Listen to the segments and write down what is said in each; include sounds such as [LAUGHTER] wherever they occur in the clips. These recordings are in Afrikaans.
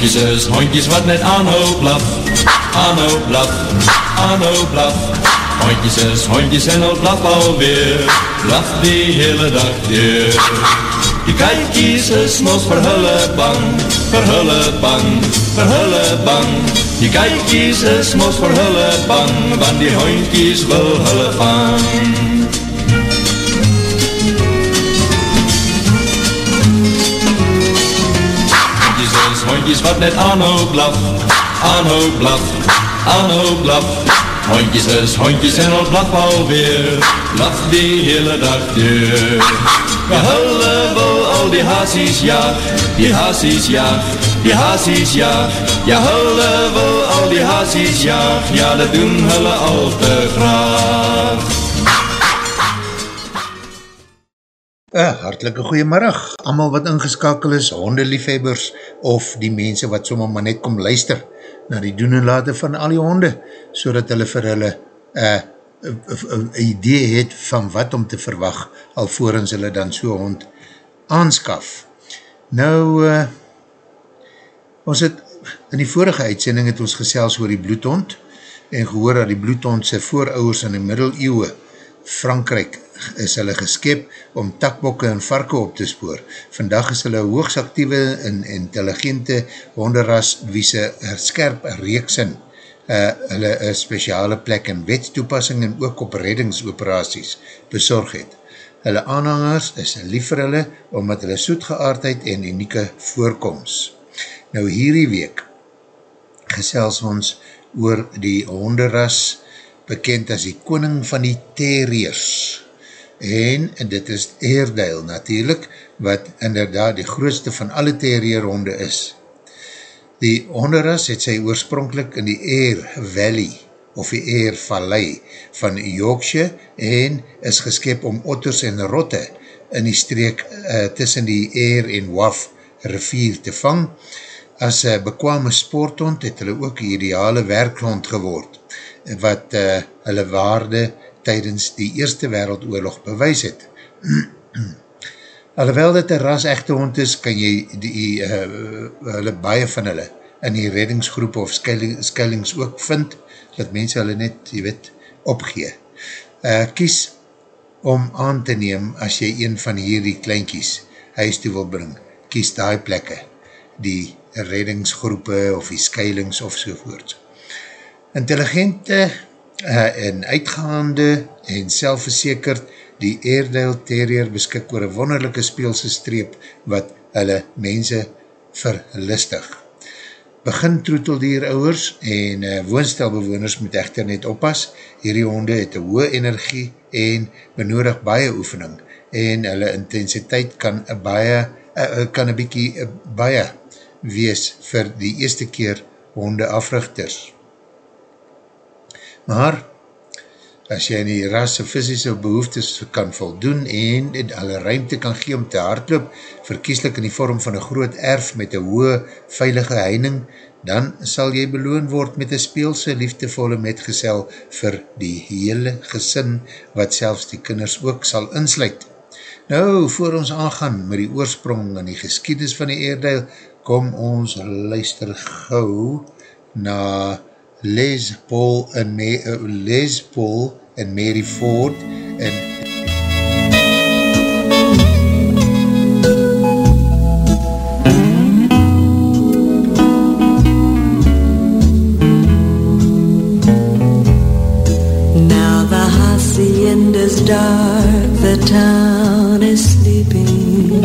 Hondjes is hondjes wat net aanhoop blaf, aanhoop blaf, aanhoop blaf. Hondjes is hondjes en al blaf alweer, blaf die hele dag weer. Die kijkies is mos vir hulle bang, vir hulle bang, vir hulle bang. Die kijkies is mos vir hulle bang, want die hondjies wil hulle vang. Hondjes wat net aanhou blaf, aanhou blaf, aanhou blaf. Hondjes is hondjes en al blaf alweer, blaf die hele dag deur. Ja, hulle wil al die haasies jaag, die haasies jaag, die haasies jaag. Ja, hulle wil al die haasies jaag, ja, dat doen hulle al te graag. Een hartelike goeiemiddag, allemaal wat ingeskakel is, hondeliefhebbers, of die mense wat sommer maar net kom luister, na die doen en lade van al die honde, so dat hulle vir hulle een idee het van wat om te verwag, alvorens hulle dan so hond aanskaf. Nou, uh, ons het, in die vorige uitsending het ons gesels oor die bloedhond, en gehoor dat die bloedhond sy voorouders in die middeleeuwe, Frankrijk, is hulle geskep om takbokke en varke op te spoor. Vandag is hulle hoogs actieve en intelligente honderras wie sy skerp reeksin uh, hulle een speciale plek in wetstoepassing en ook op reddingsoperaties bezorg het. Hulle aanhangers is lief vir hulle omdat hulle soetgeaardheid en unieke voorkomst. Nou hierdie week gesels ons oor die honderras bekend as die koning van die terriers en dit is Airedale natuurlijk, wat inderdaad die grootste van alle terrierhonde is. Die honderas het sy oorspronkelijk in die Air Valley of die Air Valley van Yorkshire en is geskep om otters en rotte in die streek uh, tussen die Air en Waf rivier te vang. As uh, bekwame sporthond het hulle ook ideale werkhond geword wat uh, hulle waarde tydens die Eerste Wereldoorlog bewys het. [CLEARS THROAT] Alhoewel dit een ras echte hond is, kan jy die, uh, hulle baie van hulle in die reddingsgroep of skellings ook vind, dat mense hulle net, jy weet, opgee. Uh, kies om aan te neem as jy een van hierdie kleinkies huis toe wil bring, kies die plekke, die reddingsgroepe of die skellings of sovoorts. Intelligente uh, en uitgaande en selfverzekerd die Airedale Terrier beskik oor een wonderlijke speelse streep wat hulle mense verlistig. Begin troeteldier ouwers en uh, woonstelbewoners moet echter net oppas. Hierdie honde het een hoë energie en benodig baie oefening en hulle intensiteit kan een baie, uh, kan een bykie baie wees vir die eerste keer honde africhters. Maar, as jy in die rasse fysische behoeftes kan voldoen en in alle ruimte kan gee om te hardloop, verkieslik in die vorm van een groot erf met een hoë veilige heining, dan sal jy beloon word met een speelse liefdevolle metgesel vir die hele gesin, wat selfs die kinders ook sal insluit. Nou, voor ons aangaan met die oorsprong en die geskiednis van die eerdeel, kom ons luister gauw na Les Paul en, uh, Les Paul en Mary Ford en Now the hacienda's dark, the town is sleeping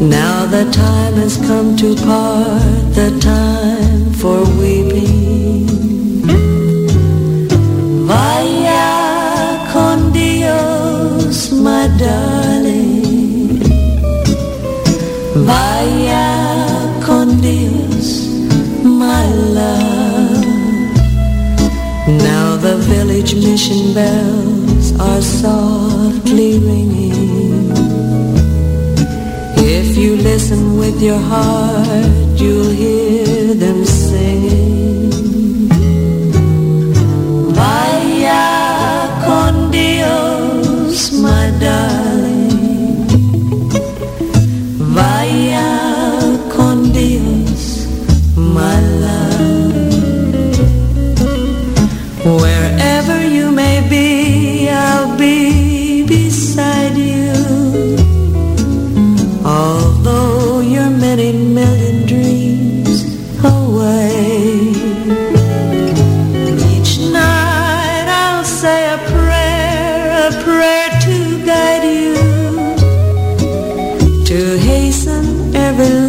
Now the time has come to part, the time for weeping. Mission bells are softly ringing. If you listen with your heart, you'll hear them will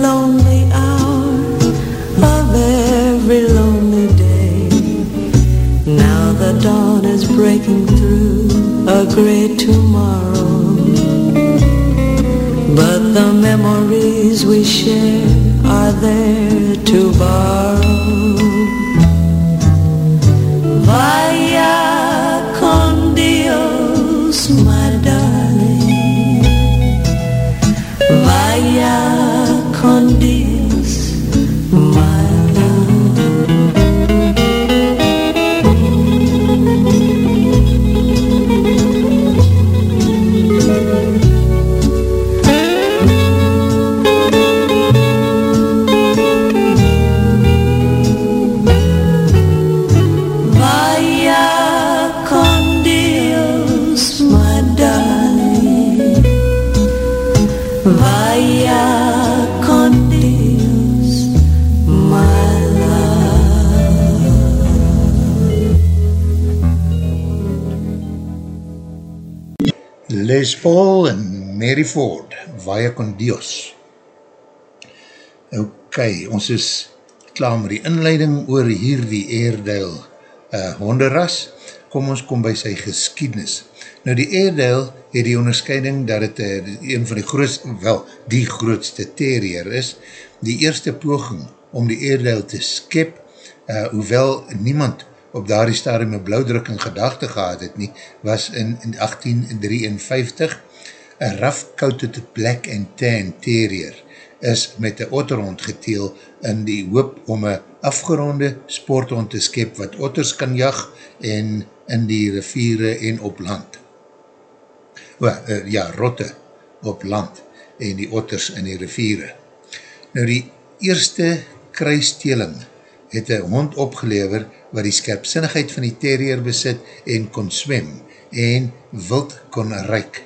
Ok, ons is klaar met die inleiding oor hierdie Airedale uh, honderras. Kom ons kom by sy geskiednis. Nou die Airedale het die onderscheiding dat het uh, een van die grootste, wel, die grootste terrier is. Die eerste poging om die Airedale te skep, uh, hoewel niemand op daardie stadium een blauwdruk in gedachte gehad het nie, was in, in 1853 een rough-coated black and tan terrier is met een otterhond geteel in die hoop om een afgeronde sporthond te skep wat otters kan jag en in die riviere en op land. O, uh, ja, rotte op land en die otters in die riviere. Nou die eerste kruisteling het een hond opgelever wat die skerpsinnigheid van die terrier besit en kon swem en wild kon reik.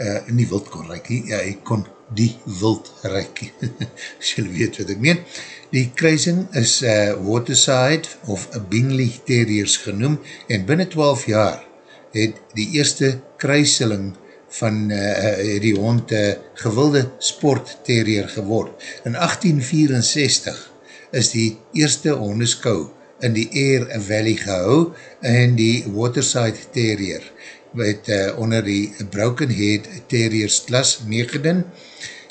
Uh, nie wild kon reik, nie, ja, hy kon die wild reik. [LAUGHS] As julle weet wat ek meen. Die kruising is uh, Waterside of Bingley Terriers genoem en binnen 12 jaar het die eerste kruiseling van uh, die hond uh, gewilde sportterrier geword. In 1864 is die eerste hondeskou in die Air Valley gehou en die Waterside Terrier wat uh, onder die Broken Head Terriers klas meegedin.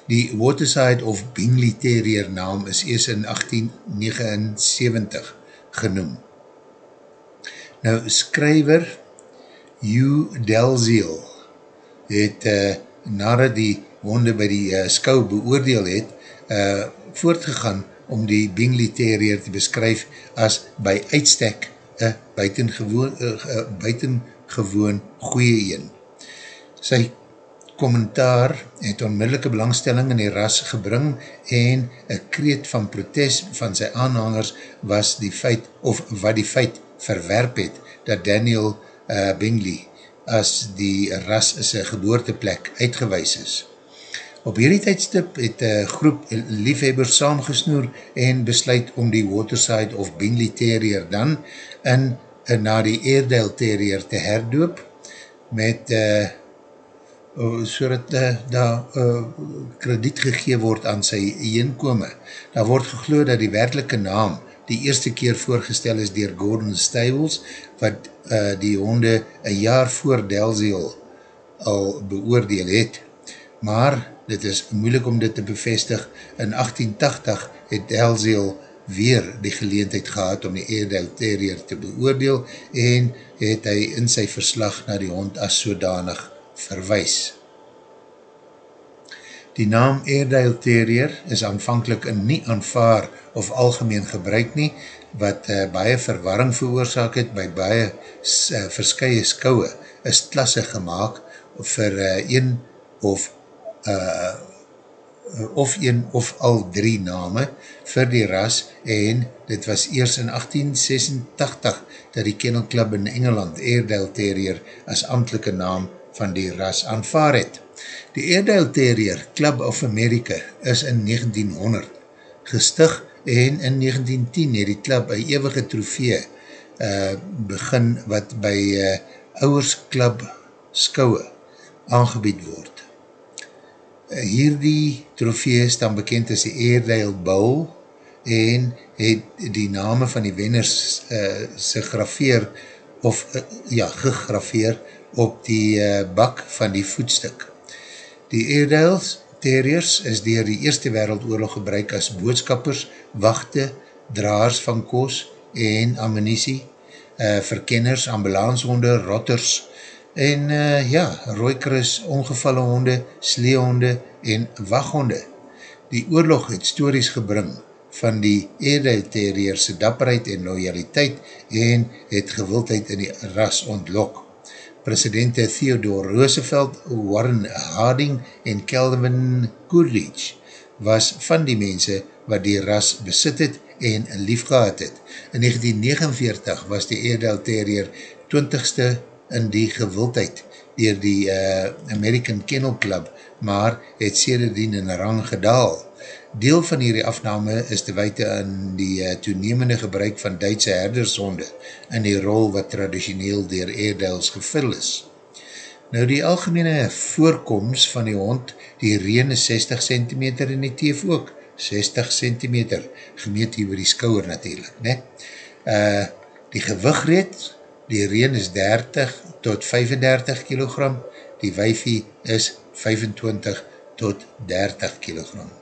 Die Waterside of Bingley Terrier naam is eers in 1879 genoem. Nou, skryver Hugh Delzeel het uh, nadat die honde by die uh, skou beoordeel het, uh, voortgegaan om die Bingley Terrier te beskryf as by uitstek een buitengewoon, uh, buitengewoon goeie een. Sy kommentaar het onmiddellike belangstelling in die ras gebring en een kreet van protest van sy aanhangers was die feit, of wat die feit verwerp het, dat Daniel uh, Bingley as die ras sy geboorteplek uitgewees is. Op hierdie tijdstip het een groep liefhebbers saamgesnoer en besluit om die Waterside of Bingley Terrier dan in, in na die Airedale Terrier te herdoop met uh, so dat uh, daar uh, krediet gegee word aan sy eenkome. Daar word gegloed dat die werkelike naam die eerste keer voorgestel is dier Gordon Stables, wat uh, die honde een jaar voor Delzeel al beoordeel het. Maar dit is moeilik om dit te bevestig. In 1880 het Delzeel weer die geleentheid gehad om die Airedale Terrier te beoordeel en het hy in sy verslag na die hond as sodanig verwijs. Die naam Airedale Terrier is aanvankelijk nie aanvaar of algemeen gebruik nie, wat uh, baie verwarring veroorzaak het by baie uh, verskye skouwe, is klasse gemaakt vir uh, een of uh, of een of al drie name vir die ras en dit was eers in 1886 dat die Kennel Club in Engeland Airedale Terrier as amtelike naam van die ras aanvaar het. Die Airedale Terrier Club of America is in 1900 gestig en in 1910 het die club een eeuwige trofee uh, begin wat by uh, Ouwers Club skouwe aangebied word. Uh, hierdie trofee is dan bekend as die Airedale Bowl en het die name van die wenners uh, se grafeer of uh, ja, gegrafeer op die uh, bak van die voetstuk. Die Airedales Terriers is dier die Eerste Wereldoorlog gebruik as boodskappers, wachte, draars van koos en ammunisie, uh, verkenners, ambulanshonde, rotters en uh, ja, rooikris, ongevalle honde, sleehonde en waghonde. Die oorlog het stories gebring van die Airedale Terrierse dapperheid en loyaliteit en het gewildheid in die ras ontlok presidente Theodore Roosevelt, Warren Harding en Calvin Coolidge was van die mense wat die ras besit het en lief gehad het. In 1949 was die Airedale Terrier 20ste in die gewildheid dier die uh, American Kennel Club, maar het sederdien in rang gedaal. Deel van hierdie afname is te weite aan die uh, toenemende gebruik van Duitse herdershonde in die rol wat traditioneel dier Airedales gevul is. Nou die algemene voorkomst van die hond, die reen is 60 cm en die teef ook 60 cm, gemeet hier by die skouwer natuurlijk. Ne? Uh, die gewigreed, die reen is 30 tot 35 kg, die wijfie is 25 tot 30 kg.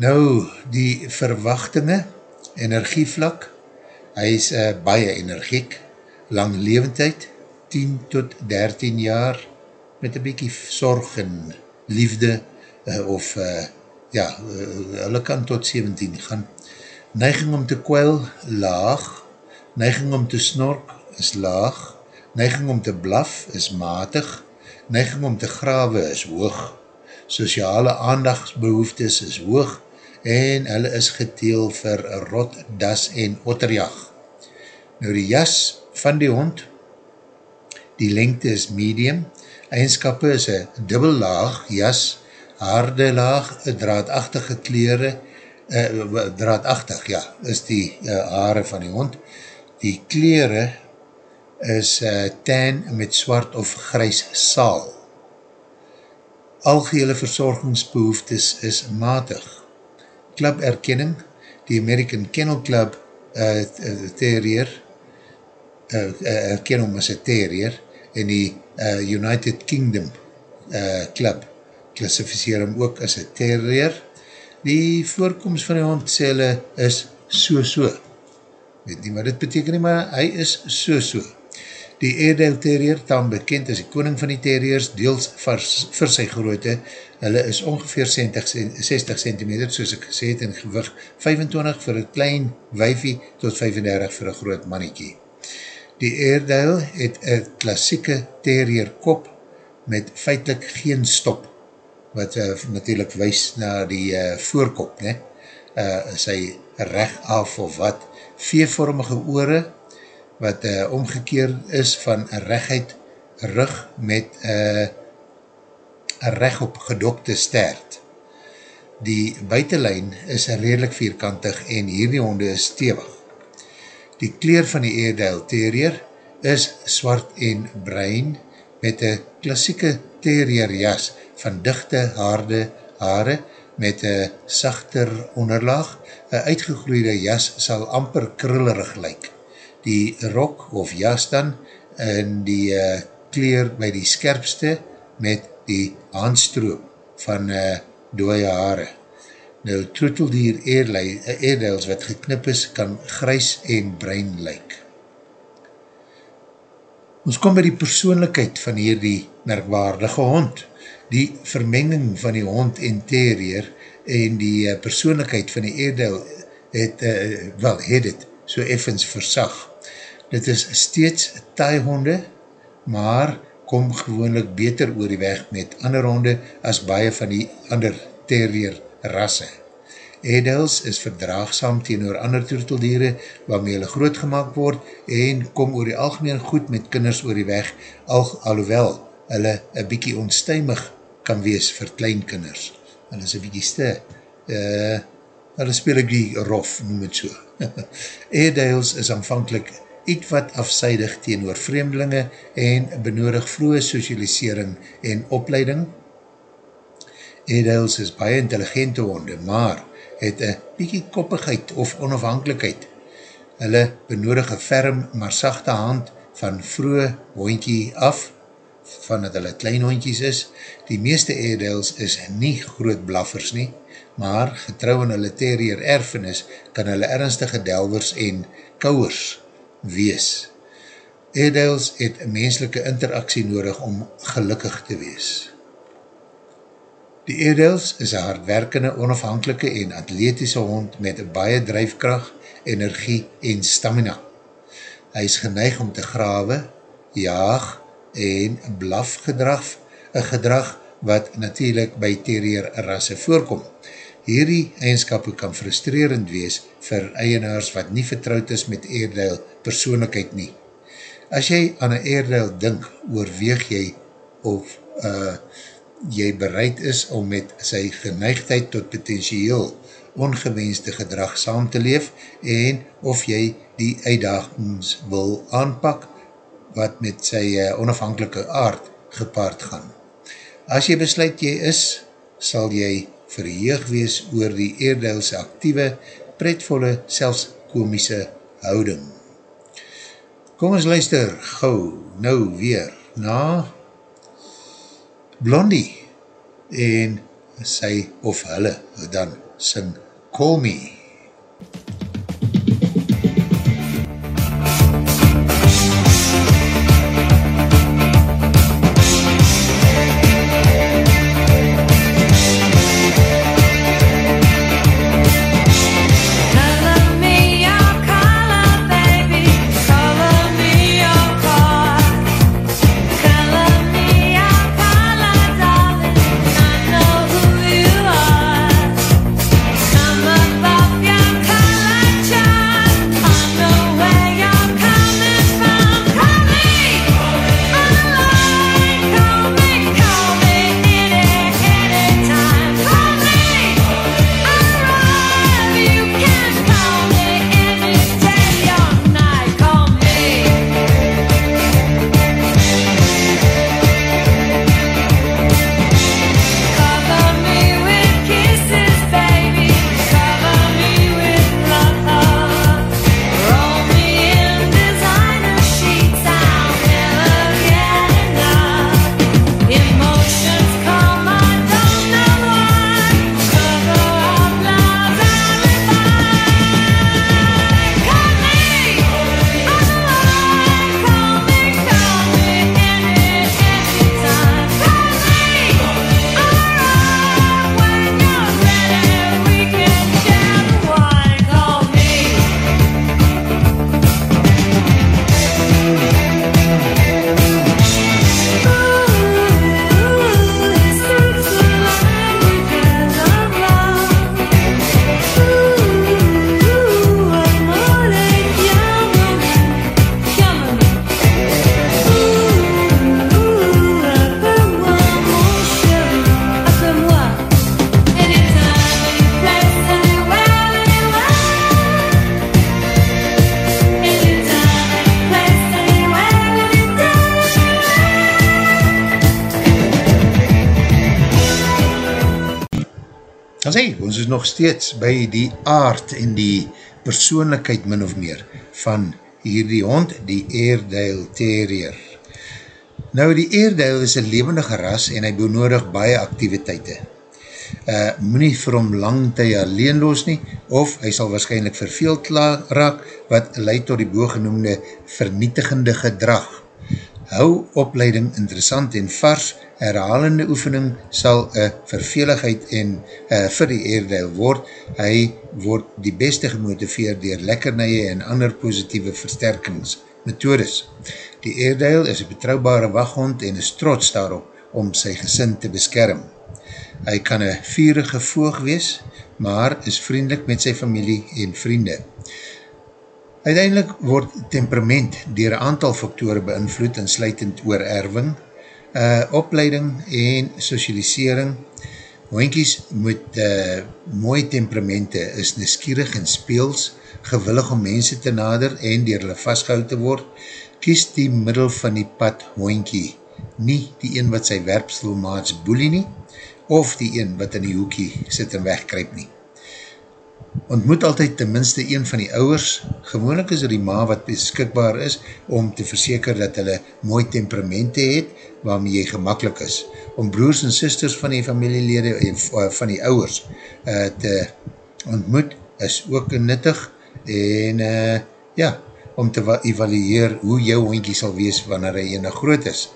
Nou, die verwachtinge, energievlak, hy is uh, baie energiek, lang levendheid, 10 tot 13 jaar, met een bykie sorg en liefde, uh, of uh, ja, uh, hulle kan tot 17 gaan. Neiging om te kwijl, laag, neiging om te snork, is laag, neiging om te blaf, is matig, neiging om te grawe, is hoog, sociale aandachtsbehoeftes is hoog en hulle is geteel vir rot, das en otterjag. Nou die jas van die hond, die lengte is medium, eigenskap is een dubbel laag jas, harde laag, draadachtige kleren, uh, draadachtig, ja, is die uh, haare van die hond. Die kleren is uh, tan met swart of grys saal algehele verzorgingsbehoeftes is matig. Club erkenning, die American Kennel Club uh, terrier, uh, uh, erken om as a terrier, en die uh, United Kingdom uh, Club klassificeer hom ook as a terrier. Die voorkomst van die hond sê hulle is so so. Weet nie wat dit beteken nie, maar hy is so so. Die Airedale Terrier, tam bekend as die koning van die terriers, deels vir, vir sy grootte, hulle is ongeveer 60 cm, soos ek gesê het, in gewig 25 vir een klein wijfie, tot 35 vir een groot mannetjie. Die Airedale het een klassieke terrier kop, met feitlik geen stop, wat uh, natuurlijk wees na die uh, voorkop, ne? Uh, sy recht af of wat, veevormige oore, wat uh, omgekeer is van een rechtheid rug met uh, een recht op gedokte stert. Die buitenlijn is redelijk vierkantig en hierdie honde is stevig. Die kleer van die Airedale Terrier is swart en bruin met een klassieke terrier jas van dichte haarde haare met een sachter onderlaag. Een uitgegroeide jas sal amper krullerig lyk die rok of jas dan in die uh, kleer by die skerpste met die handstroop van uh, dooie haare. Nou, troeteldier eerdels wat geknip is, kan grys en brein lyk. Ons kom by die persoonlikheid van hierdie merkwaardige hond. Die vermenging van die hond en terrier en die persoonlikheid van die eerdel het, uh, wel, het het so effens versag. Dit is steeds taai honde, maar kom gewoonlik beter oor die weg met ander honde as baie van die ander terrier rasse. Edels is verdraagsam teenoor ander turteldiere waarmee hulle groot gemaakt word en kom oor die algemeen goed met kinders oor die weg, al, alhoewel hulle een bykie onstuimig kan wees vir kleinkinders. Hulle is een bykie ste. Uh, hulle speel ek die rof, noem het so. [LAUGHS] Edels is aanvankelijk iets wat afseidig teenoor vreemdelinge en benodig vroege socialisering en opleiding. Edels is baie intelligente honde, maar het een bykie koppigheid of onafhankelijkheid. Hulle benodig een ferm maar sachte hand van vroege hondkie af, van dat hulle klein hondkies is. Die meeste Airedales is nie groot blaffers nie, maar getrouw in hulle terrier erfenis kan hulle ernstige delvers en kouwers wees. Airedales het menselike interaksie nodig om gelukkig te wees. Die Airedales is een hardwerkende, onafhankelike en atletische hond met baie drijfkracht, energie en stamina. Hy is geneig om te grawe, jaag en blaf gedrag, een gedrag wat natuurlijk by terrier rasse voorkom. Hierdie eigenskap kan frustrerend wees vir eienaars wat nie vertrouwd is met Airedale persoonlijkheid nie. As jy aan een Airedale dink, oorweeg jy of uh, jy bereid is om met sy geneigdheid tot potentieel ongewenste gedrag saam te leef en of jy die uitdagings wil aanpak wat met sy uh, onafhankelike aard gepaard gaan. As jy besluit jy is, sal jy verheug wees oor die eerdeelse actieve, pretvolle, selfs komische houding. Kom ons luister gauw nou weer na Blondie en sy of hulle dan sing Call Me. Nog steeds by die aard en die persoonlijkheid min of meer van hierdie hond, die Airedale Terrier. Nou die Airedale is een levendige ras en hy benodig baie activiteite. Uh, Moe nie vir hom lang tye alleen los nie, of hy sal waarschijnlijk verveeld raak, wat leid tot die boogenoemde vernietigende gedrag. Hou opleiding interessant en vars, herhalende oefening sal een verveligheid en uh, vir die eerdeil word. Hy word die beste gemotiveerd dier lekkernije en ander positieve versterkingsmethodes. Die eerdeil is een betrouwbare waghond en is trots daarop om sy gesin te beskerm. Hy kan een vierige voog wees, maar is vriendelik met sy familie en vriende. Uiteindelik word temperament dier aantal faktore beïnvloed en sluitend oor erving, uh, opleiding en socialisering. Hoinkies met uh, mooie temperamente is neskierig en speels, gewillig om mense te nader en dier hulle vastgehoud te word. Kies die middel van die pad hoinkie, nie die een wat sy werpstelmaats boelie nie, of die een wat in die hoekie sit en wegkryp nie. Ontmoet altyd ten minste een van die ouwers, gewoonlik is er die ma wat beskikbaar is, om te verseker dat hulle mooi temperamente het, waarmee jy gemakkelijk is. Om broers en sisters van die familielede, eh, van die ouwers, uh, te ontmoet, is ook nuttig, en uh, ja, om te evalueer hoe jou hondkie sal wees, wanneer hy ene groot is.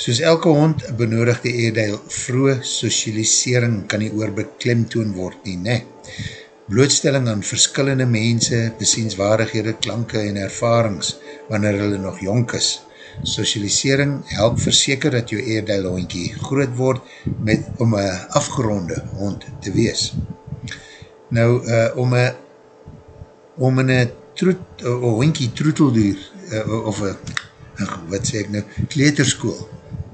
Soos elke hond benodig die eerdeel vroege socialisering kan nie oor beklemtoon word nie, ne? Blootstelling aan verskillende mense, besienswaardighede, klanke en ervarings, wanneer hulle nog jonk is. Socialisering help verseker dat jou eerdeil hondkie groot word met, om een afgeronde hond te wees. Nou, uh, om een om een troet, uh, hondkie troetelduur, uh, of een, uh, wat sê ek nou, kleterskoel,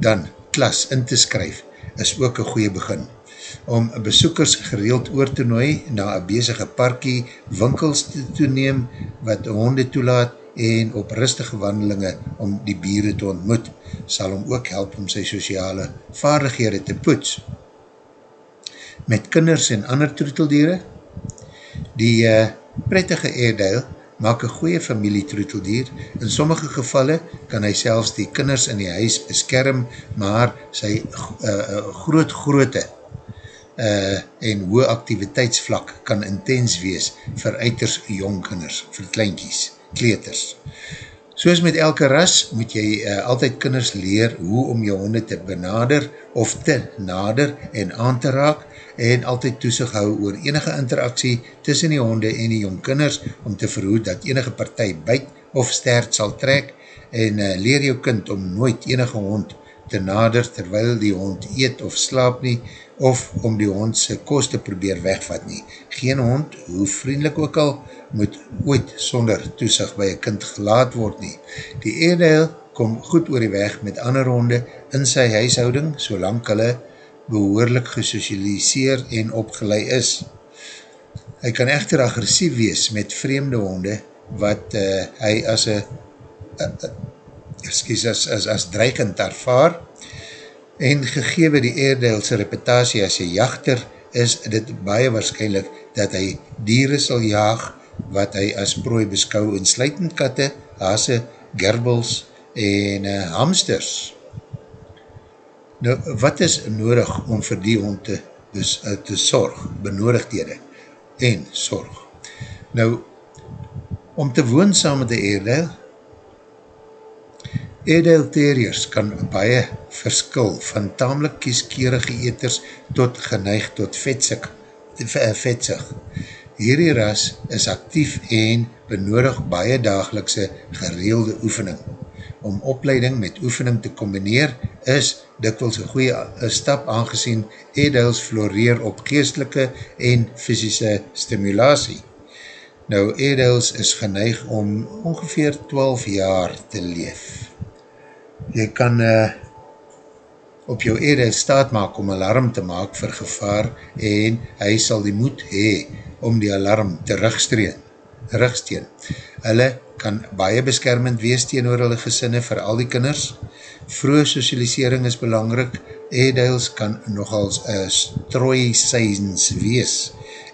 dan klas in te skryf, is ook een goeie begin om besoekers gereeld oor te nooi na een bezige parkie winkels te toeneem wat honde toelaat en op rustige wandelinge om die bieren te ontmoet, sal hom ook help om sy sociale vaardighede te poets. Met kinders en ander troeteldiere, die uh, prettige eerdeil maak een goeie familie troeteldier. In sommige gevalle kan hy selfs die kinders in die huis beskerm, maar sy uh, groot groote uh, en hoë activiteitsvlak kan intens wees vir uiters jongkinders, vir kleinkies, kleeters. Soos met elke ras moet jy uh, altyd kinders leer hoe om jou honde te benader of te nader en aan te raak en altyd toesig hou oor enige interaksie tussen die honde en die jongkinders om te verhoed dat enige partij byt of stert sal trek en uh, leer jou kind om nooit enige hond te nader terwyl die hond eet of slaap nie of om die hond sy kost te probeer wegvat nie. Geen hond, hoe vriendelik ook al, moet ooit sonder toesig by een kind gelaat word nie. Die eerdeel kom goed oor die weg met ander honde in sy huishouding, solang hulle behoorlik gesocialiseer en opgeleid is. Hy kan echter agressief wees met vreemde honde, wat uh, hy as een uh, uh, excuse, as, as, as dreigend ervaar, en gegewe die eerdeelse reputatie as een jachter, is dit baie waarschijnlijk dat hy dieren sal jaag wat hy as prooi beskou in sluitend katte, hase, gerbels en uh, hamsters. Nou, wat is nodig om vir die hond te, dus, uh, te sorg, benodigdhede en sorg? Nou, om te woon saam met die eerdeel, Edel Terriers kan baie verskil van tamelijk kieskeerige eters tot geneig tot vetsig. Eh, vetsig. Hierdie ras is actief en benodig baie dagelikse gereelde oefening. Om opleiding met oefening te combineer is dikwels een goeie eh, stap aangezien Edels floreer op geestelike en fysische stimulatie. Nou, Edels is geneig om ongeveer 12 jaar te leef jy kan uh, op jou ere staat maak om alarm te maak vir gevaar en hy sal die moed hee om die alarm te rugsteen. Hulle kan baie beskermend wees teen oor hulle gesinne vir al die kinders. Vroege socialisering is belangrik. Edeils kan nogals strooi seisens wees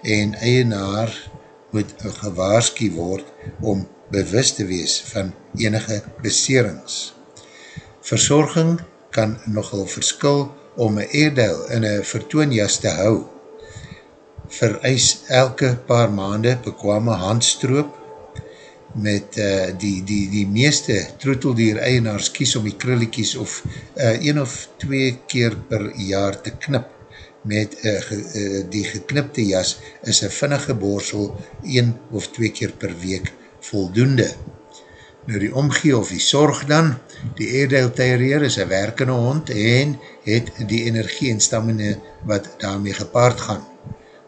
en eienaar moet gewaarski word om bewust te wees van enige beserings. Verzorging kan nogal verskil om een eerdeil in een vertoonjas te hou. Vereis elke paar maande bekwame handstroop met uh, die, die, die meeste troeteldier eienaars kies om die krullikies of uh, een of twee keer per jaar te knip met uh, ge, uh, die geknipte jas is een vinnige borsel een of twee keer per week voldoende. Nou die omgee of die sorg dan, die Airedale Terrier is een werkende hond en het die energie en stamine wat daarmee gepaard gaan.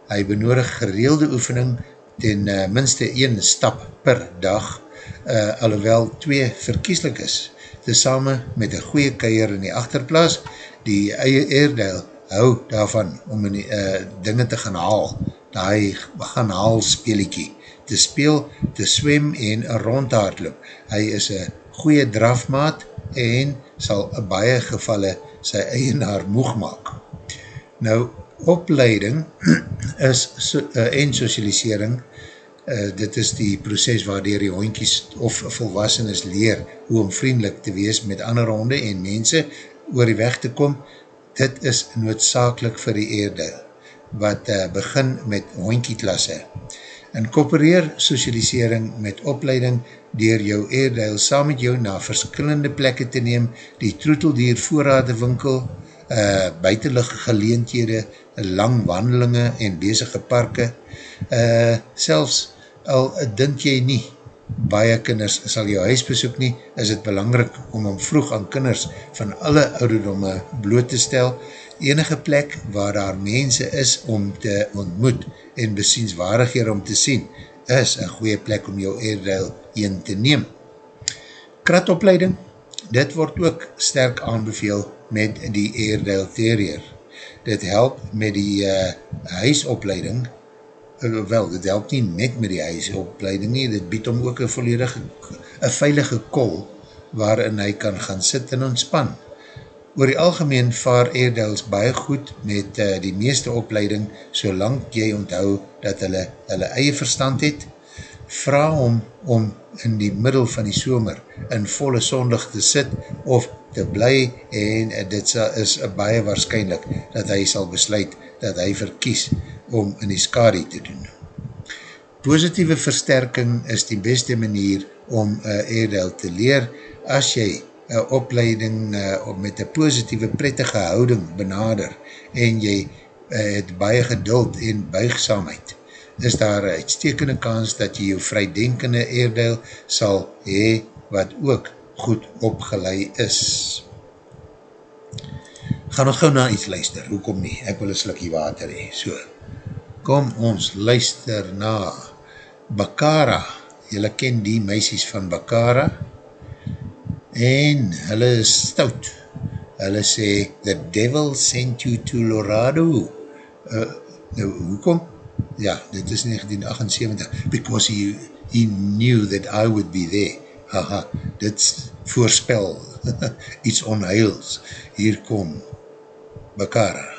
Hy benodig gereelde oefening ten uh, minste een stap per dag, uh, alhoewel twee verkieslik is. Tesame met een goeie keier in die achterplaas, die eie Airedale hou daarvan om in die, uh, dinge te gaan haal, die gaan haal speeliekie te speel, te swem en rondhaardloop. Hy is een goeie drafmaat en sal baie gevalle sy eienaar moeg maak. Nou, opleiding [CLEARS THROAT] is so, uh, en socialisering, uh, dit is die proces waardoor die hondkies of volwassenes leer hoe om vriendelik te wees met ander honde en mense oor die weg te kom, dit is noodzakelik vir die eerde, wat uh, begin met hondkieklasse. Incorporeer socialisering met opleiding dier jou eerdeil saam met jou na verskillende plekke te neem, die troeteldier voorraadewinkel, uh, buitenlige geleentede, lang wandelinge en bezige parke, uh, selfs al dink jy nie, baie kinders sal jou huis besoek nie, is het belangrik om om vroeg aan kinders van alle ouderdomme bloot te stel, enige plek waar daar mense is om te ontmoet en besienswaardiger om te sien, is een goeie plek om jou eerdeil een te neem. Kratopleiding, dit word ook sterk aanbeveel met die eerdeil terrier. Dit help met die uh, huisopleiding, uh, wel, dit help nie net met die huisopleiding nie, dit bied om ook een volledige, een veilige kol waarin hy kan gaan sit en ontspan. Oor die algemeen vaar Eerdels baie goed met uh, die meeste opleiding, solang jy onthou dat hulle, hulle eie verstand het, vraag om om in die middel van die somer in volle sondag te sit of te bly en dit is baie waarschijnlijk dat hy sal besluit dat hy verkies om in die skadi te doen. Positieve versterking is die beste manier om uh, Eerdel te leer as jy een opleiding uh, met een positieve prettige houding benader en jy uh, het baie geduld en buigsamheid is daar een uitstekende kans dat jy jou vrydenkende eerdeel sal hee wat ook goed opgeleid is. Gaan ons gauw na iets luister, hoekom nie? Ek wil een slikkie water hee, so. Kom ons luister na Bakara, jylle ken die meisies van Bakara, en hulle is stout. Hulle sê, the devil sent you to Lorado. Uh, nou, hoekom? ja, dit is 1978, because he, he knew that I would be there. Haha, dit voorspel [LAUGHS] iets onheils. Hier kom Bakara.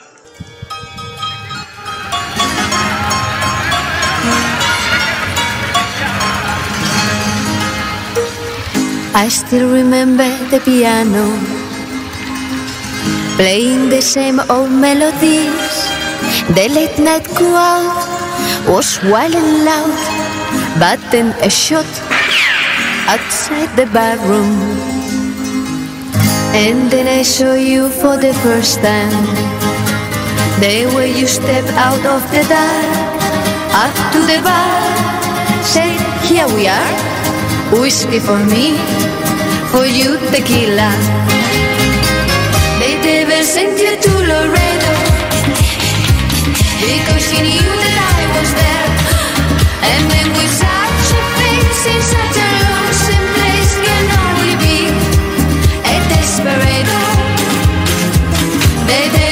I still remember the piano. Playing the same old melodies. The late night crowd was wild and loud, but then a shot outside the barroom. And then I saw you for the first time. The way you stepped out of the dark, up to the bar, said, Here we are, whiskey for me, for you tequila. They never sent you to Laredo because he knew that I was there. And then we such a face in such a lonesome place can only be a desperado. They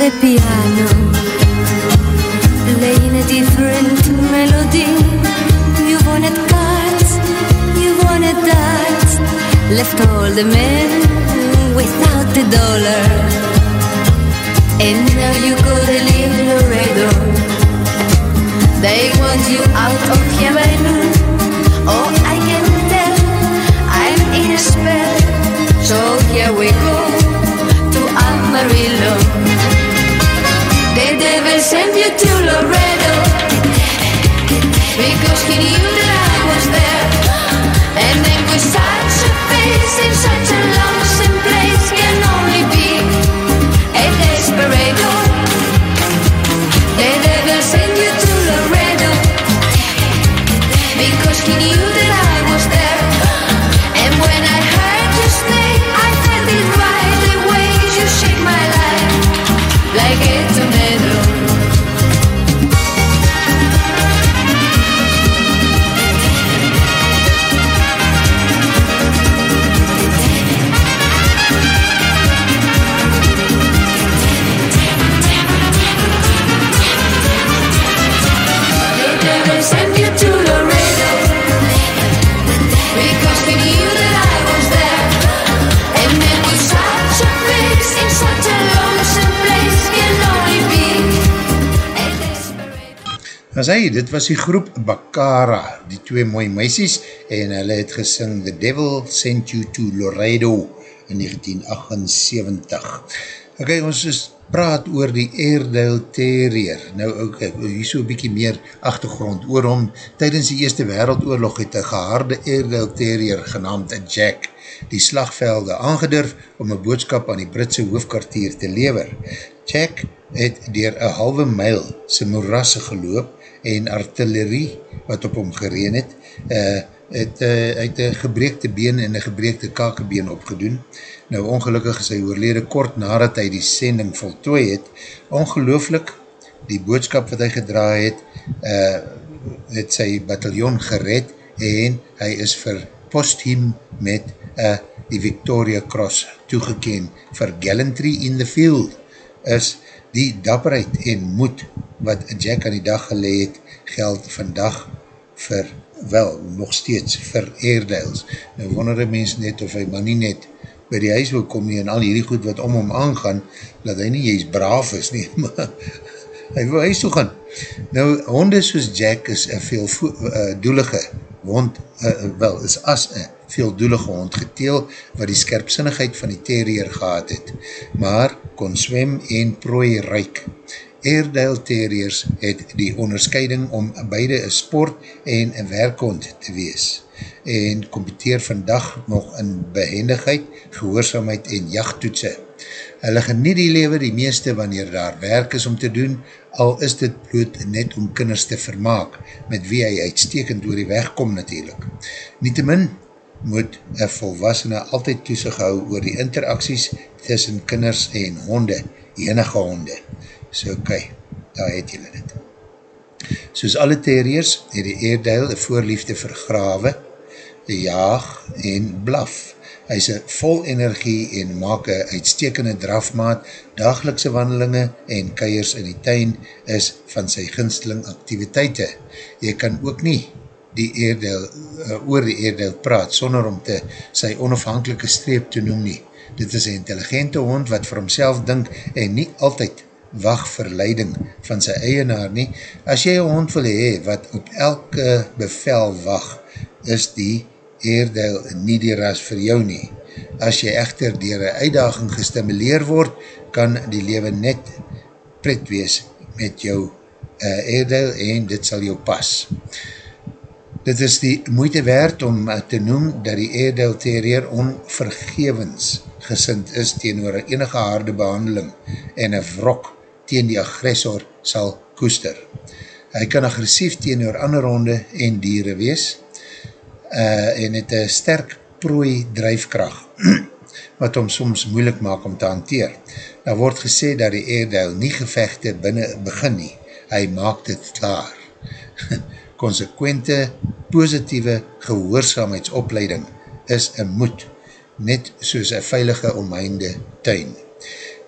the piano playing a different melody. You wanted cards, you wanted darts, left all the men without the dollar. And now you go to live Laredo. They want you out of heaven. Hy, dit was die groep Bakara, die twee mooie meisies, en hulle het gesing The Devil Sent You to Laredo in 1978. Ok, ons is praat oor die Airedale Terrier. Nou, ok, hier so bykie meer achtergrond oor hom. Tijdens die Eerste Wereldoorlog het een gehaarde Airedale Terrier genaamd Jack die slagvelde aangedurf om een boodskap aan die Britse hoofdkwartier te lever. Jack het dier een halve myl sy moerasse geloop en artillerie wat op hom gereen het, uh, het uh, uit een gebreekte been en een gebreekte kakebeen opgedoen. Nou ongelukkig is hy oorlede kort nadat hy die sending voltooi het. Ongelooflik, die boodskap wat hy gedraai het, uh, het sy bataljon gered en hy is vir posthume met uh, die Victoria Cross toegekend vir gallantry in the field is die dapperheid en moed wat Jack aan die dag geleed geld vandag vir, wel, nog steeds vir Airedales. Nou wonder die mens net of hy maar nie net by die huis wil kom nie en al hierdie goed wat om hom aangaan, dat hy nie juist braaf is nie, [LAUGHS] maar hy wil huis toe gaan. Nou, honde soos Jack is een veel uh, doelige hond, uh, wel, is as een veeldoelige hond geteel wat die skerpsinnigheid van die terrier gehad het, maar kon swem en prooi reik. Airedale Terriers het die onderscheiding om beide een sport en een werkhond te wees en competeer vandag nog in behendigheid, gehoorzaamheid en jachttoetse. Hulle geniet die lewe die meeste wanneer daar werk is om te doen, al is dit bloot net om kinders te vermaak, met wie hy uitstekend door die weg kom natuurlijk. Nietemin moet een volwassene altyd toesig hou oor die interacties tussen kinders en honde, enige honde. So ok, daar het julle dit. Soos alle terriers het die eerdeel een voorliefde vergrawe, jaag en blaf. Hy is vol energie en maak een uitstekende drafmaat, dagelikse wandelinge en keiers in die tuin is van sy ginsteling activiteite. Jy kan ook nie die eerdeel, uh, oor die eerdeel praat, sonder om te sy onafhankelike streep te noem nie. Dit is een intelligente hond wat vir homself dink en nie altyd wacht vir leiding van sy eienaar nie. As jy een hond wil hee wat op elke bevel wacht, is die eerdeel nie die ras vir jou nie. As jy echter dier een uitdaging gestimuleer word, kan die lewe net pret wees met jou uh, eerdeel en dit sal jou pas. Dit is die moeite werd om te noem dat die Airedale Terrier onvergevens gesind is teenoor enige harde behandeling en een wrok teen die agressor sal koester. Hy kan agressief teenoor ander honde en dieren wees uh, en het een sterk prooi drijfkracht [CLEARS THROAT] wat hom soms moeilik maak om te hanteer. Daar word gesê dat die Airedale nie gevechte binnen begin nie. Hy maak dit klaar. [LAUGHS] konsekwente, positieve gehoorzaamheidsopleiding is een moed, net soos een veilige omheinde tuin.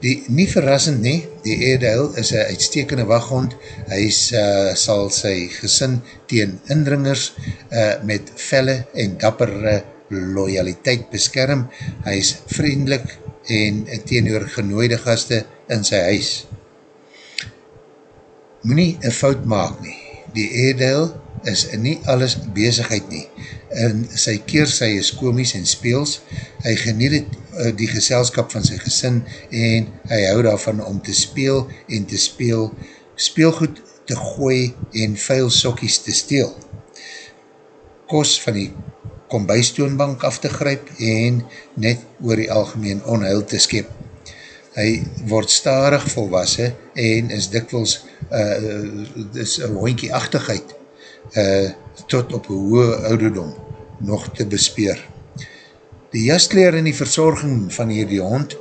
Die nie verrassend nie, die Airedale is een uitstekende waghond, hy is, uh, sal sy gesin teen indringers uh, met felle en dappere loyaliteit beskerm, hy is vriendelik en teenoor genooide gaste in sy huis. Moe nie een fout maak nie, die Airedale is nie alles bezigheid nie. En sy keer sy is komies en speels. Hy geniet het, uh, die geselskap van sy gesin en hy hou daarvan om te speel en te speel, speelgoed te gooi en vuil sokkies te steel. Kos van die kombuistoonbank af te gryp en net oor die algemeen onheil te skep. Hy word starig volwassen en is dikwels uh, is een hoinkie-achtigheid uh, tot op een hoge ouderdom nog te bespeer. Die jastleer en die verzorging van hierdie hond,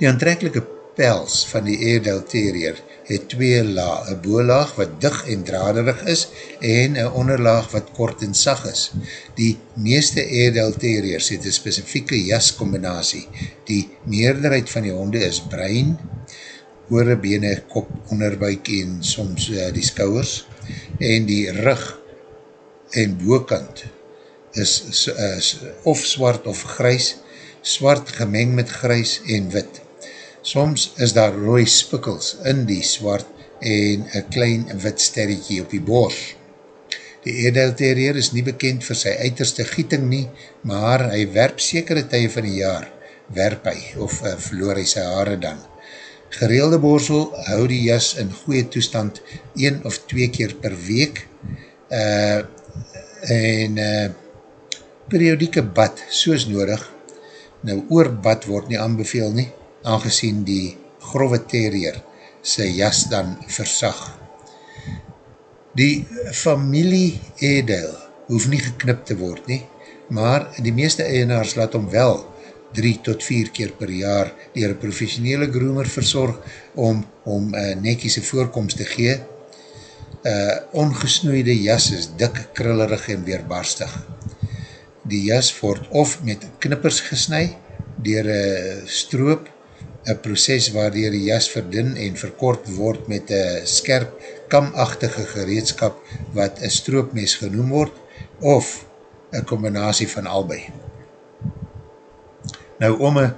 die aantrekkelijke pels van die Airedale Terrier het twee laag, een boolaag wat dig en draderig is en een onderlaag wat kort en sag is. Die meeste Airedale Terriers het een specifieke jascombinatie. Die meerderheid van die honde is brein, oore, bene, kop, onderbuik en soms uh, die skouwers en die rug en boekant is, is, is of swart of grys, swart gemeng met grys en wit. Soms is daar rooi spikkels in die swart en een klein wit sterretje op die bors. Die Airedale Terrier is nie bekend vir sy uiterste gieting nie, maar hy werp sekere tye van die jaar, werp hy, of uh, verloor hy sy haare dan. Gereelde borsel hou die jas in goeie toestand een of twee keer per week, uh, en uh, periodieke bad soos nodig, nou oorbad word nie aanbeveel nie, aangezien die grove terrier sy jas dan versag. Die familie Edel hoef nie geknip te word nie, maar die meeste eienaars laat om wel 3 tot 4 keer per jaar dier een professionele groomer verzorg om, om uh, nekiese voorkomst te gee. Uh, ongesnoeide jas is dik, krullerig en weerbarstig. Die jas word of met knippers gesnui, dier een stroop, een proces waardier die jas verdun en verkort word met een skerp, kamachtige gereedskap wat een stroopmes genoem word, of een combinatie van albei. Nou, om een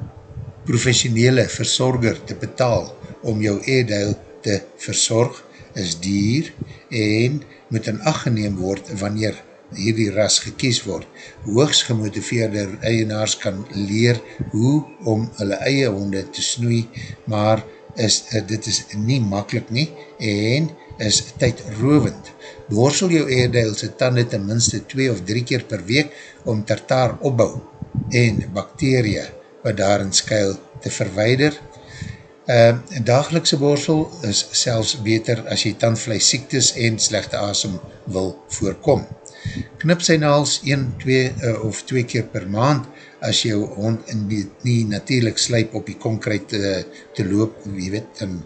professionele verzorger te betaal om jou eerdeel te verzorg, is dier en moet in acht geneem word wanneer hierdie ras gekies word. Hoogs gemotiveerde eienaars kan leer hoe om hulle eie honde te snoei, maar is, dit is nie makkelijk nie en is tydrovend. Borsel jou eerdeelse tanden ten minste 2 of 3 keer per week om tartaar opbouw en bakterie wat daarin skuil te verweider. Uh, dagelikse borsel is selfs beter as jy tandvlees siektes en slechte asem wil voorkom. Knip sy naals 1, 2 uh, of 2 keer per maand as jou hond nie, nie natuurlijk slijp op die konkreet uh, te loop, wie weet, en,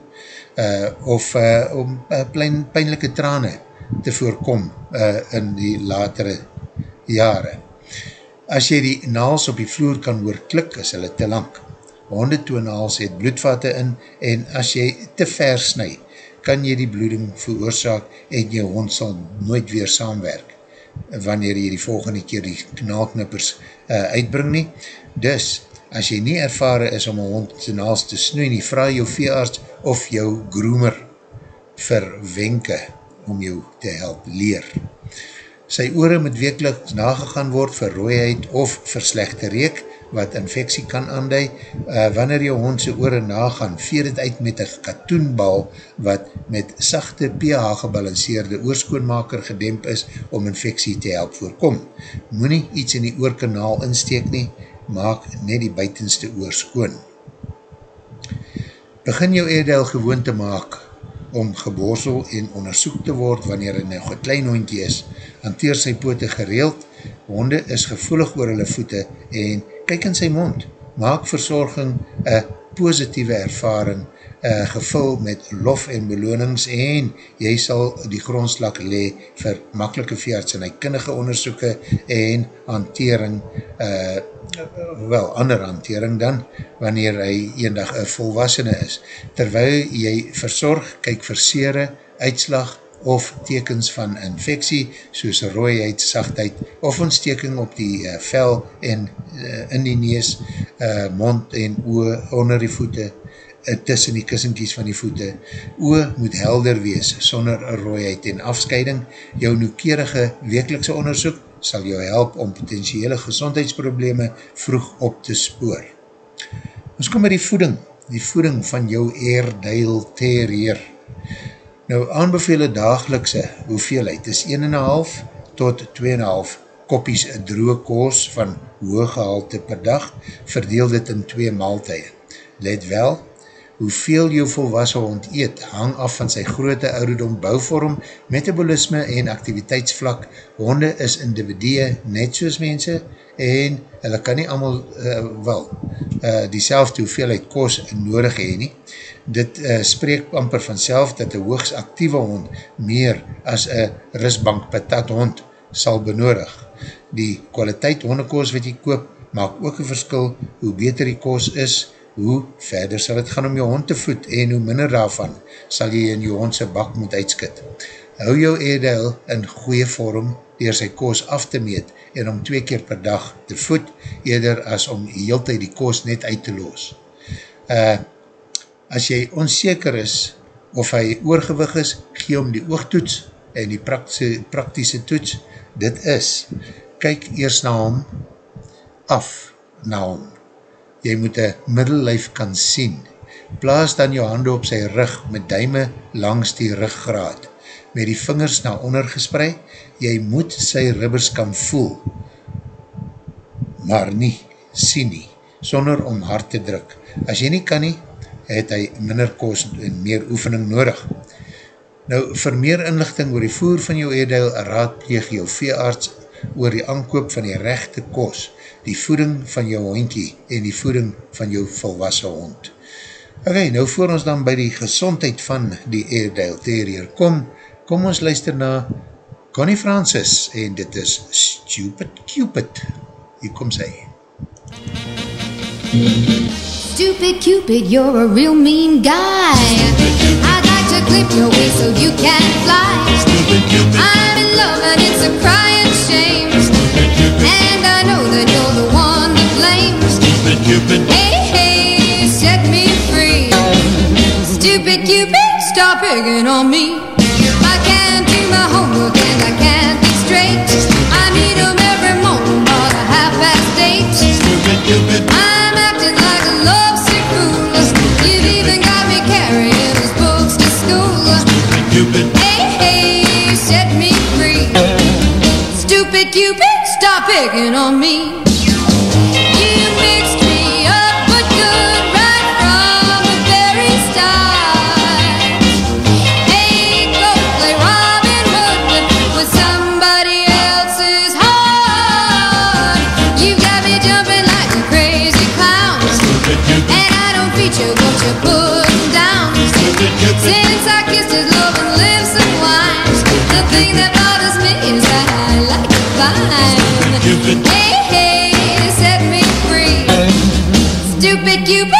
uh, of uh, om uh, plein, pijnlijke trane te voorkom uh, in die latere jare. As jy die naals op die vloer kan oorklik, is hulle te lang. Hondetoonhaals het bloedvatte in en as jy te ver snij, kan jy die bloeding veroorzaak en jou hond sal nooit weer saamwerk wanneer jy die volgende keer die knaalknippers uh, uitbring nie. Dus, as jy nie ervare is om een hond te naals te snoei nie, vraag jou veearts of jou groomer vir wenke om jou te help leer. Sy oore moet wekelijk nagegaan word vir rooiheid of vir slechte reek, wat infectie kan aandui. Uh, wanneer jou hond sy oore nagaan, veer het uit met een katoenbal, wat met sachte pH gebalanceerde oorskoonmaker gedemp is, om infectie te help voorkom. Moe iets in die oorkanaal insteek nie, maak net die buitenste oorskoon. Begin jou eerdeel gewoon te maak, om geborsel en onderzoek te word wanneer hy nog een klein hondje is, hanteer sy pote gereeld, honde is gevoelig oor hulle voete en kyk in sy mond, maak verzorging een positieve ervaring, uh, gevul met lof en belonings en jy sal die grondslag le vir makkelike veerts en hy kindige onderzoeke en hantering uh, wel, ander hantering dan, wanneer hy eendag een volwassene is. Terwyl jy verzorg, kyk versere, uitslag of tekens van infectie, soos rooiheid, sachtheid of ontsteking op die uh, vel en uh, in die nees, uh, mond en oe onder die voete, uh, tussen die kussenkies van die voete. Oe moet helder wees, sonder rooiheid en afscheiding. Jou noekerige wekelikse onderzoek sal jou help om potentiële gezondheidsprobleme vroeg op te spoor. Ons kom met die voeding, die voeding van jou eerdeil terrier. Nou, aanbevele dagelikse hoeveelheid is 1,5 tot 2,5 koppies droog koos van hooggehalte per dag, verdeel dit in twee maaltuie. Let wel, hoeveel jou volwassen hond eet, hang af van sy grote ouderdom bouwvorm, metabolisme en activiteitsvlak. Honde is individue net soos mense en hulle kan nie allemaal, uh, wel, uh, die selfde hoeveelheid kos nodig heen nie. Dit uh, spreek amper vanself dat een hoogs actieve hond meer as een risbank patat hond sal benodig. Die kwaliteit hondekoos wat jy koop, maak ook een verskil hoe beter die koos is, hoe verder sal het gaan om jou hond te voed en hoe minder daarvan sal jy in jou hondse bak moet uitskit. Hou jou eerdeel in goeie vorm dier sy koos af te meet en om twee keer per dag te voed eerder as om heel tyd die koos net uit te loos. Uh, as jy onzeker is of hy oorgewig is, gee om die oogtoets en die praktische, praktische toets, dit is, kyk eers na hom, af na hom. Jy moet een middellijf kan sien. Plaas dan jou hande op sy rug met duime langs die ruggraad. Met die vingers na onder gespreid, jy moet sy ribbers kan voel, maar nie sien nie, sonder om hard te druk. As jy nie kan nie, het hy minder kost en meer oefening nodig. Nou, vir meer inlichting oor die voer van jou eerdeel, raadpleeg jou veearts oor die aankoop van die rechte kos, die voeding van jou hondkie en die voeding van jou volwassen hond. Ok, nou voor ons dan by die gezondheid van die eerdeel terrier kom, kom ons luister na Connie Francis en dit is Stupid Cupid. Hier kom sy. Stupid Cupid, you're a real mean guy. I'd like to clip your wings so you can fly. I'm in love and it's a crying shame. And I know that you're the one to blame. Hey, hey, set me free. Stupid Cupid, stop picking on me. Straight. I need 'em every morning about a half past eight. I'm acting like a lovesick fool. You've even got me carrying those books to school. Hey, hey, set me free. Stupid Cupid, stop picking on me. It. Hey, hey, set me free. Stupid Cupid,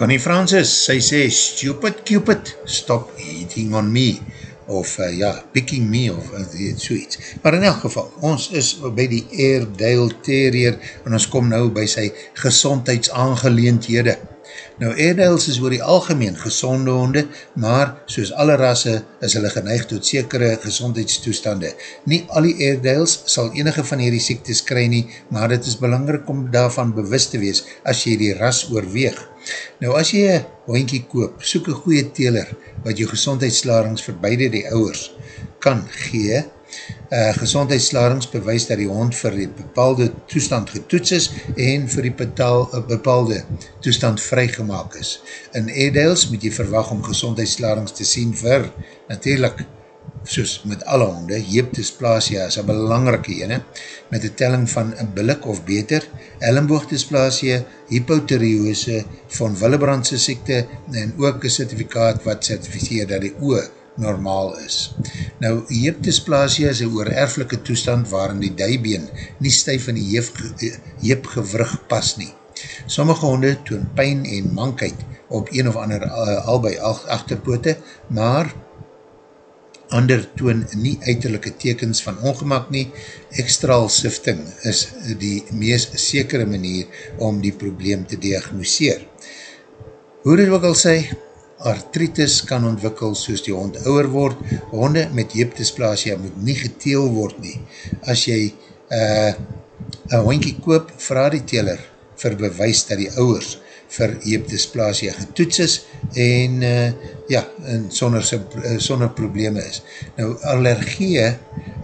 Connie Francis, sy sê, stupid Cupid, stop eating on me, of uh, ja, picking me, of uh, zoiets. Maar in elk geval, ons is by die Airedale Terrier, en ons kom nou by sy gezondheidsaangeleendhede. Nou, Airedales is oor die algemeen gezonde honde, maar soos alle rasse is hulle geneig tot sekere gezondheidstoestande. Nie al die Airedales sal enige van hierdie siektes kry nie, maar het is belangrik om daarvan bewust te wees as jy die ras oorweeg. Nou as jy een hoinkie koop, soek een goeie teler wat jou gezondheidslarings vir beide die ouwers kan gee. Uh, gezondheidslarings bewys dat die hond vir die bepaalde toestand getoets is en vir die betaal, uh, bepaalde toestand vrygemaak is. In Edels moet jy verwag om gezondheidslarings te sien vir, natuurlijk, soos met alle honde, heepdysplasia is een belangrike ene, met een telling van een billik of beter, ellenboogdysplasia, hypotheriose, van Willebrandse siekte, en ook een certificaat wat certificeer dat die oor normaal is. Nou, heepdysplasia is een oererflike toestand waarin die duibeen nie stuif in die heepgewrug pas nie. Sommige honde toon pijn en mankheid op een of ander uh, albei achterpoote, maar ander toon nie uiterlijke tekens van ongemak nie. Extraal sifting is die meest sekere manier om die probleem te diagnoseer. Hoe dit ook al sê, artritis kan ontwikkel soos die hond ouwer word. Honde met heepdysplasia moet nie geteel word nie. As jy uh, een hondkie koop, vraag die teler vir bewys dat die ouwers vir heepdysplasia getoets is en uh, ja, en sonder, sonder probleme is. Nou, allergie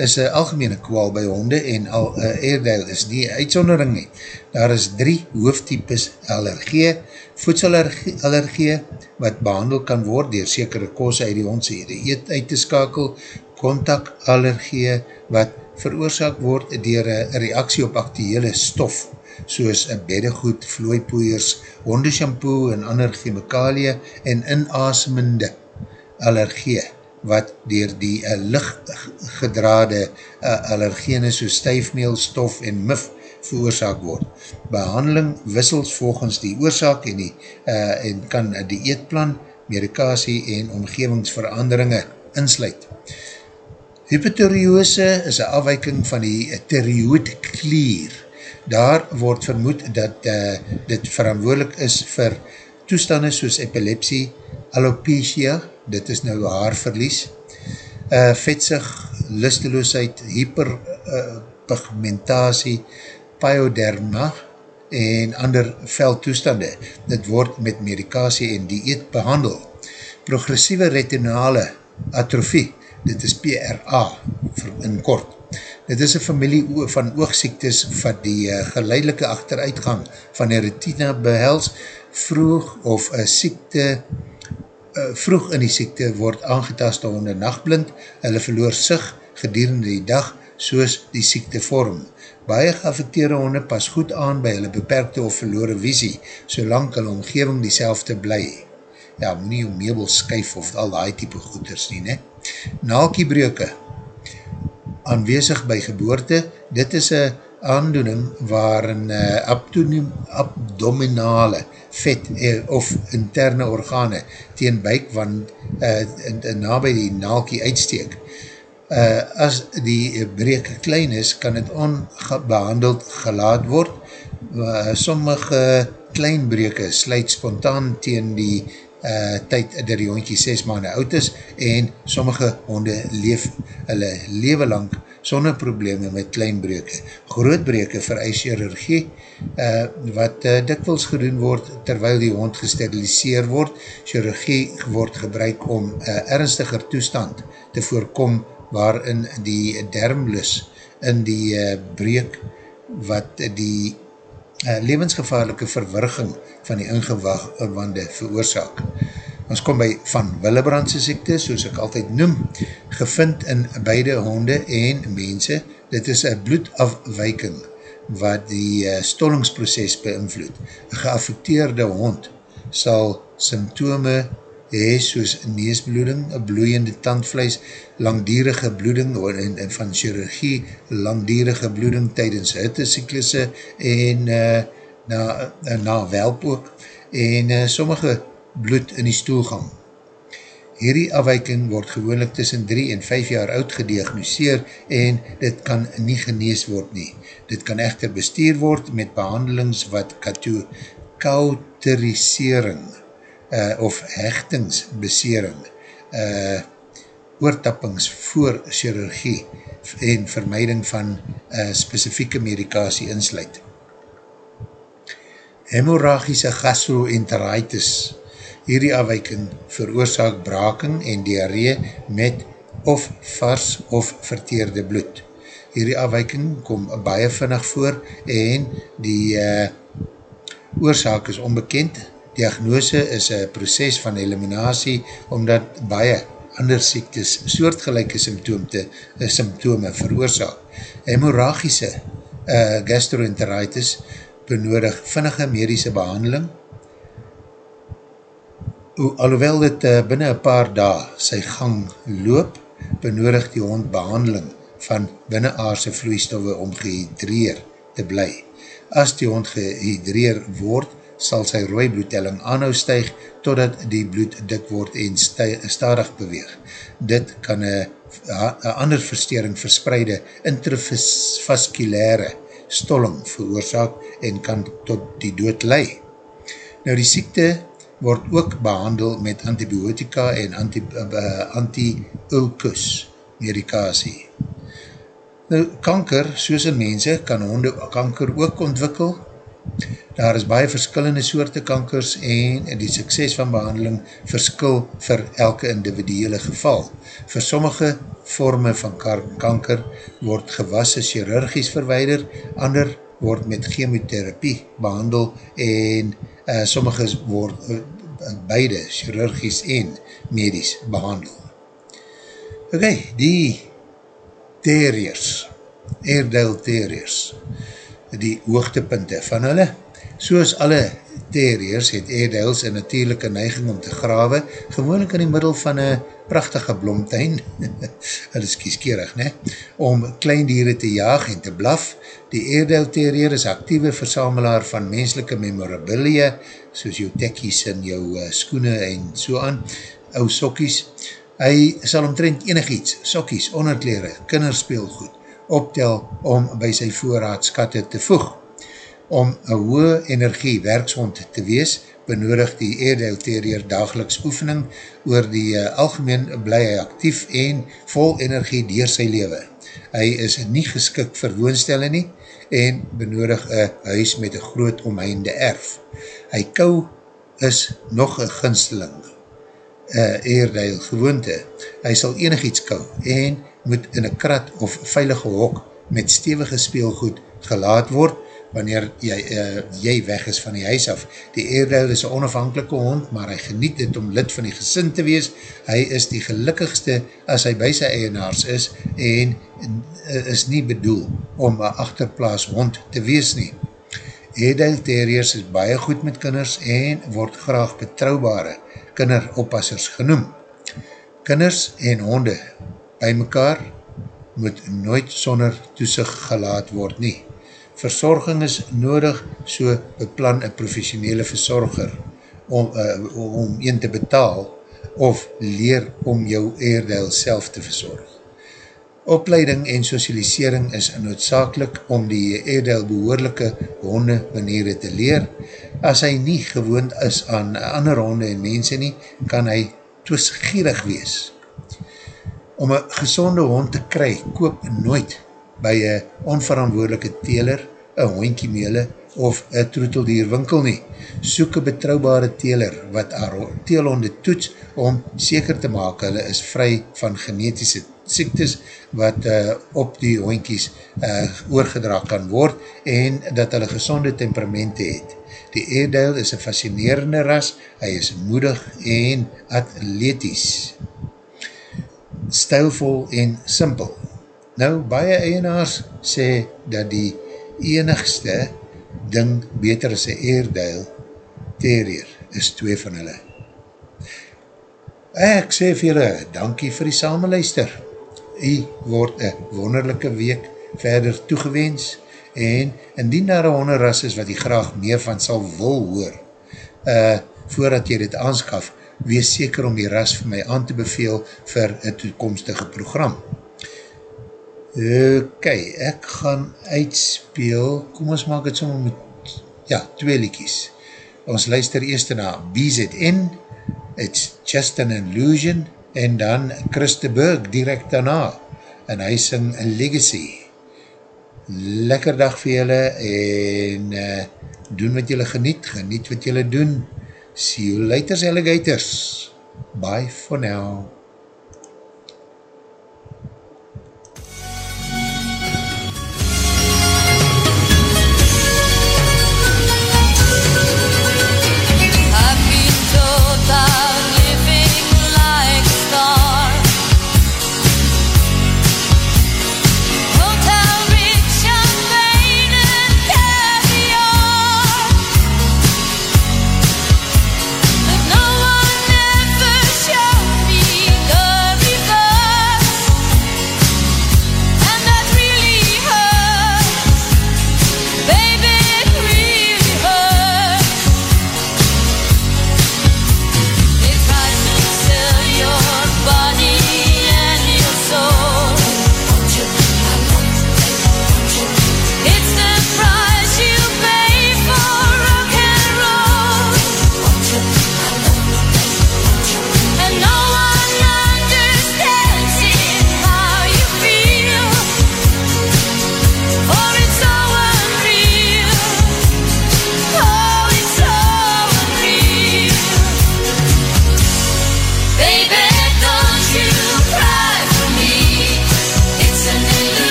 is een algemene kwaal by honde en al uh, Airedale is die uitsondering nie. Daar is drie hoofdtypes allergie, voedselallergie wat behandel kan word dier sekere kos uit die hondse eet uit te skakel, kontakallergie wat veroorzaak word dier een reaksie op actuele stof soos beddegoed, vlooipoeiers, hondeshampoo en ander chemikalie en inasemende allergie wat dier die uh, lichtgedrade uh, allergene soos stuifmeel, stof en mif veroorzaak word. Behandeling wissels volgens die oorzaak en, die, uh, en kan die eetplan, medikasie en omgevingsveranderinge insluit. Hypotheriose is een afwijking van die therioidklier daar word vermoed dat uh, dit verantwoordelik is vir toestande soos epilepsie, alopecia, dit is nou haarverlies, uh, vetsig, lusteloosheid, hyperpigmentatie, uh, pyoderma en ander veldtoestande. Dit word met medikasie en dieet behandel. Progressieve retinale atrofie, dit is PRA in kort, Dit is een familie van oogziektes wat die uh, geleidelike achteruitgang van die retina behels vroeg of een siekte uh, vroeg in die siekte word aangetast onder nachtblind, hulle verloor sig gedurende die dag soos die siekte vorm. Baie geaffekteerde honde pas goed aan by hulle beperkte of verloore visie, solang hulle omgeving die selfde bly. Ja, moet nie jou meubel skuif of al die type goeders nie, ne? Naalkiebreuke, aanwezig by geboorte. Dit is een aandoening waarin uh, abdominale vet uh, of interne organe teen buik van uh, in, in, na by die naalkie uitsteek. Uh, as die breek klein is, kan het onbehandeld gelaat word. Uh, sommige kleinbreke sluit spontaan teen die uh, tyd dat die hondkie 6 maanden oud is en sommige honde leef hulle leven lang sonder probleme met kleinbreuke. Grootbreuke vereis chirurgie uh, wat uh, dikwils gedoen word terwyl die hond gesteriliseer word. Chirurgie word gebruik om uh, ernstiger toestand te voorkom waarin die dermlus in die uh, breuk wat die uh, levensgevaarlike verwirging van die ingewande veroorzaak. Ons kom by van Willebrandse siekte, soos ek altyd noem, gevind in beide honde en mense. Dit is een bloedafwijking wat die uh, stollingsproces beïnvloed. Een geaffecteerde hond sal symptome hee soos neesbloeding, bloeiende tandvlees, langdierige bloeding en, en van chirurgie, langdierige bloeding tydens hittesyklusse en uh, na, uh, na welp ook en uh, sommige bloed in die stoelgang. Hierdie afwijking word gewoonlik tussen 3 en 5 jaar oud gediagnoseer en dit kan nie genees word nie. Dit kan echter bestuur word met behandelings wat kauterisering uh, of hechtingsbesering, uh, oortappings voor chirurgie en vermeiding van uh, specifieke medikasie insluit. Hemorragische gastroenteritis, hierdie afwijking veroorzaak braking en diarree met of vars of verteerde bloed. Hierdie afwijking kom baie vinnig voor en die uh, oorzaak is onbekend, diagnose is een proces van eliminatie, omdat baie ander siektes soortgelijke symptome, eh, symptome veroorzaak. Hemorragische uh, gastroenteritis benodig vinnige medische behandeling, alhoewel dit uh, binnen een paar dae sy gang loop, benodig die hond behandeling van binnenaarse vloeistoffe om gehydreer te bly. As die hond gehydreer word, sal sy rooi bloedtelling aanhou stuig totdat die bloed dik word en stadig beweeg. Dit kan een ander verstering verspreide intrafasculaire stolling veroorzaak en kan tot die dood lei. Nou die siekte word ook behandel met antibiotika en anti-ulkus anti medikasie. Nou, kanker, soos in mense, kan honde kanker ook ontwikkel Daar is baie verskillende soorte kankers en die sukses van behandeling verskil vir elke individuele geval. Vir sommige vorme van kanker word gewasse chirurgies verweider, ander word met chemotherapie behandel en uh, sommige word uh, beide chirurgies en medisch behandel. Ok, die terriers, Airedale terriers, die hoogtepunte van hulle, soos alle terriers het Airedales een natuurlijke neiging om te grawe, gewoonlik in die middel van een prachtige blomtuin, [LAUGHS] hulle is kieskerig, ne? om kleindiere te jaag en te blaf. Die Airedale terrier is actieve versamelaar van menselike memorabilia, soos jou tekkies en jou uh, skoene en so aan, ou sokkies, Hy sal omtrent enig iets, sokkies, onderkleren, kinderspeelgoed, optel om by sy voorraadskatte te voeg. Om een hoë energie werkshond te wees, benodig die Airedale Terrier dageliks oefening oor die uh, algemeen bly hy actief en vol energie dier sy lewe. Hy is nie geskik vir woonstelle nie en benodig een huis met een groot omheinde erf. Hy kou is nog een ginsteling uh, Airedale gewoonte. Hy sal enig iets kou en moet in een krat of veilige hok met stevige speelgoed gelaat word wanneer jy, uh, jy weg is van die huis af. Die Airedale is een onafhankelike hond, maar hy geniet het om lid van die gesin te wees. Hy is die gelukkigste as hy by sy eienaars is en uh, is nie bedoel om een achterplaas hond te wees nie. Airedale Terriers is baie goed met kinders en word graag betrouwbare kinderopassers genoem. Kinders en honde by mekaar moet nooit sonder toesig gelaat word nie. Verzorging is nodig, so beplan een professionele verzorger om, uh, om een te betaal of leer om jou eerdeel self te verzorg. Opleiding en socialisering is noodzakelik om die eerdeel behoorlijke honde maniere te leer, as hy nie gewoond is aan ander honde en mense nie, kan hy twisgierig wees. Om een gezonde hond te kry, koop nooit by een onverantwoordelike teler, een hondkie mele of een troeteldier winkel nie. Soek een betrouwbare teler wat haar teelhonde toets om seker te maak hulle is vry van genetische siektes wat uh, op die hondkies uh, oorgedra kan word en dat hulle gezonde temperamente het. Die Airedale is een fascinerende ras, hy is moedig en atletisch, stylvol en simpel. Nou, baie eienaars sê dat die enigste ding beter as een Airedale terrier is twee van hulle. Ek sê vir julle, dankie vir die samenluister. U word een wonderlijke week verder toegewens en indien daar een honderras is wat jy graag meer van sal wil hoor, uh, voordat jy dit aanskaf, wees seker om die ras vir my aan te beveel vir een toekomstige program. Ok, ek gaan uitspeel, kom ons maak het sommer met, ja, twee liekies. Ons luister eerst na BZN, It's Just an Illusion, en dan Christe Burg direct daarna, en hy sing A Legacy lekker dag vir julle en uh, doen wat julle geniet, geniet wat julle doen. See you later, alligators. Bye for now.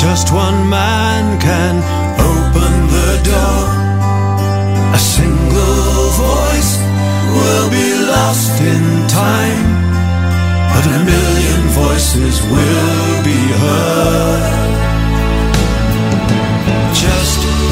Just one man can open the door. A single voice will be lost in time, but a million voices will be heard. Just